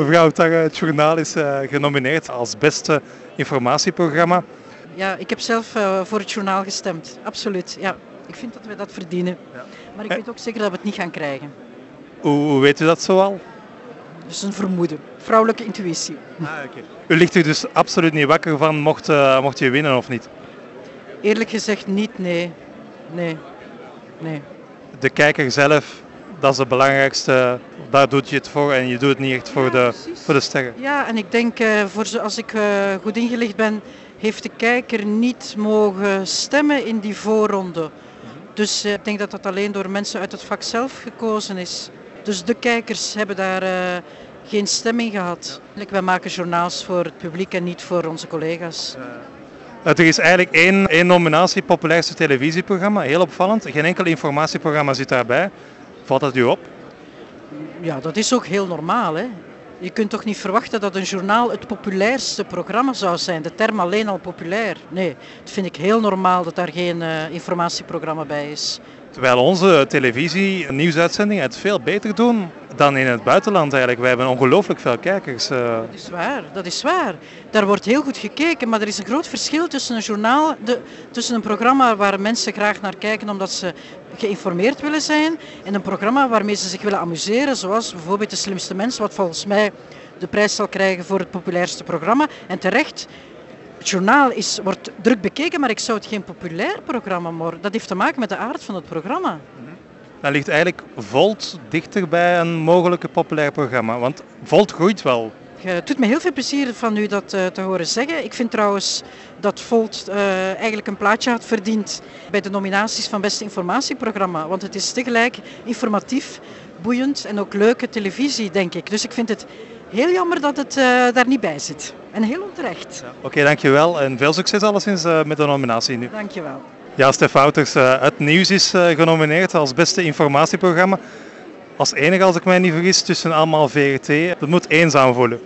Mevrouw Tange, het journaal is uh, genomineerd als beste informatieprogramma. Ja, ik heb zelf uh, voor het journaal gestemd. Absoluut. Ja, ik vind dat wij dat verdienen. Ja. Maar ik weet ook zeker dat we het niet gaan krijgen. Hoe, hoe weet u dat zoal? Dat is een vermoeden. Vrouwelijke intuïtie. Ah, okay. U ligt er dus absoluut niet wakker van mocht, uh, mocht je winnen of niet? Eerlijk gezegd niet, nee. Nee. nee. De kijker zelf, dat is het belangrijkste. Daar doet je het voor en je doet het niet echt voor, de, voor de sterren. Ja, en ik denk, uh, voor, als ik uh, goed ingelicht ben, heeft de kijker niet mogen stemmen in die voorronde. Dus ik denk dat dat alleen door mensen uit het vak zelf gekozen is. Dus de kijkers hebben daar geen stemming gehad. Wij maken journaals voor het publiek en niet voor onze collega's. Er is eigenlijk één, één nominatie, populairste televisieprogramma, heel opvallend. Geen enkel informatieprogramma zit daarbij. Valt dat u op? Ja, dat is ook heel normaal. Hè? Je kunt toch niet verwachten dat een journaal het populairste programma zou zijn. De term alleen al populair. Nee, dat vind ik heel normaal dat daar geen uh, informatieprogramma bij is. Terwijl onze televisie nieuwsuitzendingen het veel beter doen dan in het buitenland eigenlijk. Wij hebben ongelooflijk veel kijkers. Uh. Dat is waar, dat is waar. Daar wordt heel goed gekeken, maar er is een groot verschil tussen een journaal, de, tussen een programma waar mensen graag naar kijken omdat ze geïnformeerd willen zijn en een programma waarmee ze zich willen amuseren, zoals bijvoorbeeld De Slimste Mens, wat volgens mij de prijs zal krijgen voor het populairste programma. En terecht, het journaal is, wordt druk bekeken, maar ik zou het geen populair programma worden. Dat heeft te maken met de aard van het programma. Dan ligt eigenlijk Volt dichter bij een mogelijke populair programma, want Volt groeit wel. Het doet me heel veel plezier van u dat uh, te horen zeggen. Ik vind trouwens dat Volt uh, eigenlijk een plaatje had verdiend bij de nominaties van Beste Informatieprogramma. Want het is tegelijk informatief, boeiend en ook leuke televisie, denk ik. Dus ik vind het heel jammer dat het uh, daar niet bij zit. En heel onterecht. Ja. Oké, okay, dankjewel. En veel succes alleszins met de nominatie nu. Dankjewel. Ja, Stef Wouters, het nieuws is genomineerd als beste informatieprogramma. Als enige, als ik mij niet vergis, tussen allemaal VRT. Dat moet eenzaam voelen.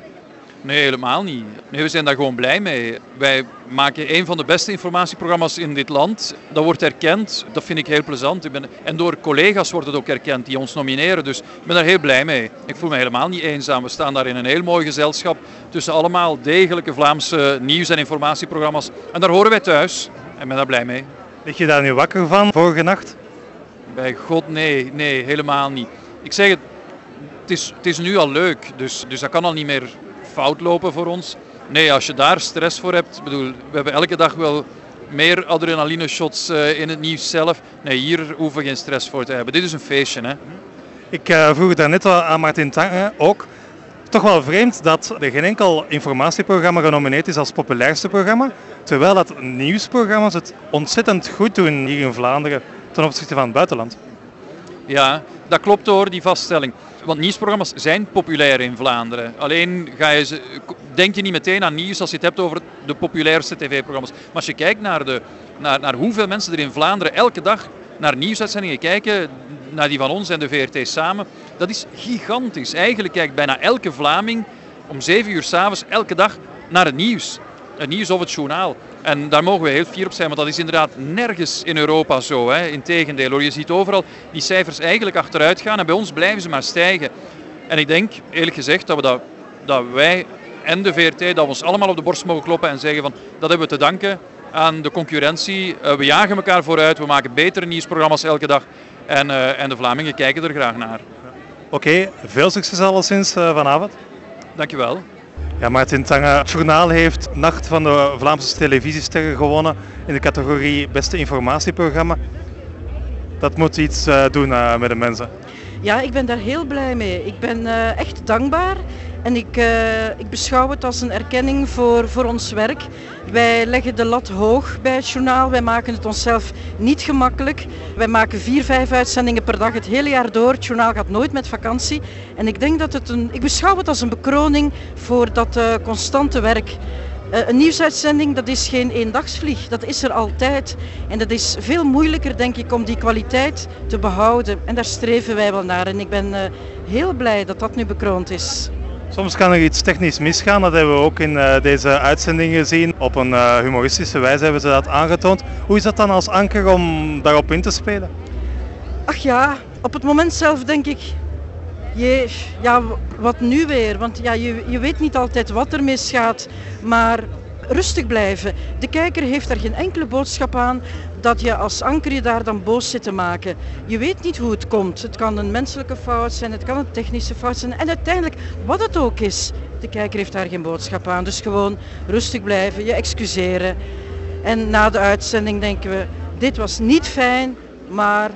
Nee, helemaal niet. Nee, we zijn daar gewoon blij mee. Wij maken een van de beste informatieprogramma's in dit land. Dat wordt erkend. Dat vind ik heel plezant. Ik ben... En door collega's wordt het ook erkend die ons nomineren. Dus ik ben daar heel blij mee. Ik voel me helemaal niet eenzaam. We staan daar in een heel mooi gezelschap tussen allemaal degelijke Vlaamse nieuws- en informatieprogramma's. En daar horen wij thuis. En ik ben daar blij mee. Lig je daar nu wakker van vorige nacht? Bij God, nee. Nee, helemaal niet. Ik zeg het, het is, het is nu al leuk. Dus, dus dat kan al niet meer fout lopen voor ons. Nee, als je daar stress voor hebt, bedoel, we hebben elke dag wel meer adrenaline shots uh, in het nieuws zelf. Nee, hier hoeven we geen stress voor te hebben. Dit is een feestje. Hè? Ik uh, vroeg het daarnet al aan Martin Tange ook. Toch wel vreemd dat er geen enkel informatieprogramma genomineerd is als populairste programma, terwijl dat nieuwsprogramma's het ontzettend goed doen hier in Vlaanderen ten opzichte van het buitenland. Ja, dat klopt hoor, die vaststelling. Want nieuwsprogramma's zijn populair in Vlaanderen. Alleen ga je denk je niet meteen aan nieuws als je het hebt over de populairste tv-programma's. Maar als je kijkt naar, de, naar, naar hoeveel mensen er in Vlaanderen elke dag naar nieuwsuitzendingen kijken, naar die van ons en de VRT samen, dat is gigantisch. Eigenlijk kijkt bijna elke Vlaming om 7 uur s'avonds elke dag naar het nieuws. Het nieuws of het journaal. En daar mogen we heel fier op zijn, want dat is inderdaad nergens in Europa zo. Hè. Integendeel hoor, je ziet overal die cijfers eigenlijk achteruit gaan en bij ons blijven ze maar stijgen. En ik denk eerlijk gezegd dat, we dat, dat wij en de VRT, dat we ons allemaal op de borst mogen kloppen en zeggen van dat hebben we te danken aan de concurrentie. Uh, we jagen elkaar vooruit, we maken betere nieuwsprogramma's elke dag en, uh, en de Vlamingen kijken er graag naar. Oké, okay, veel succes alleszins uh, vanavond. Dankjewel. Ja, Martin Tange, het journaal heeft Nacht van de Vlaamse televisiesterren gewonnen in de categorie Beste Informatieprogramma. Dat moet iets uh, doen uh, met de mensen. Ja, ik ben daar heel blij mee. Ik ben echt dankbaar en ik, ik beschouw het als een erkenning voor, voor ons werk. Wij leggen de lat hoog bij het journaal. Wij maken het onszelf niet gemakkelijk. Wij maken vier, vijf uitzendingen per dag het hele jaar door. Het journaal gaat nooit met vakantie. En ik denk dat het een. Ik beschouw het als een bekroning voor dat uh, constante werk. Uh, een nieuwsuitzending, dat is geen eendagsvlieg. Dat is er altijd. En dat is veel moeilijker, denk ik, om die kwaliteit te behouden. En daar streven wij wel naar. En ik ben heel blij dat dat nu bekroond is. Soms kan er iets technisch misgaan, dat hebben we ook in uh, deze uitzending gezien. Op een uh, humoristische wijze hebben ze dat aangetoond. Hoe is dat dan als anker om daarop in te spelen? Ach ja, op het moment zelf denk ik, je, ja, wat nu weer? Want ja, je, je weet niet altijd wat er misgaat, maar rustig blijven. De kijker heeft daar geen enkele boodschap aan dat je als anker je daar dan boos zit te maken. Je weet niet hoe het komt. Het kan een menselijke fout zijn, het kan een technische fout zijn. En uiteindelijk, wat het ook is, de kijker heeft daar geen boodschap aan. Dus gewoon rustig blijven, je excuseren. En na de uitzending denken we, dit was niet fijn, maar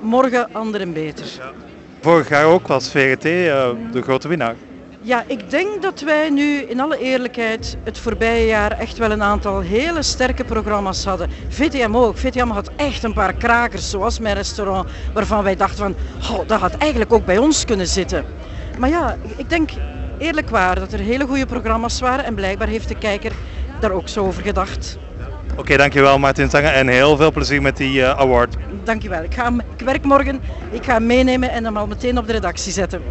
morgen ander en beter. Vorig jaar ook was VRT uh, de grote winnaar. Ja, ik denk dat wij nu in alle eerlijkheid het voorbije jaar echt wel een aantal hele sterke programma's hadden. VTM ook. VTM had echt een paar krakers, zoals mijn restaurant, waarvan wij dachten van, oh, dat had eigenlijk ook bij ons kunnen zitten. Maar ja, ik denk eerlijk waar dat er hele goede programma's waren en blijkbaar heeft de kijker daar ook zo over gedacht. Oké, dankjewel Martin Zanger en heel veel plezier met die uh, award. Dankjewel. Ik, ga, ik werk morgen, ik ga hem meenemen en hem al meteen op de redactie zetten.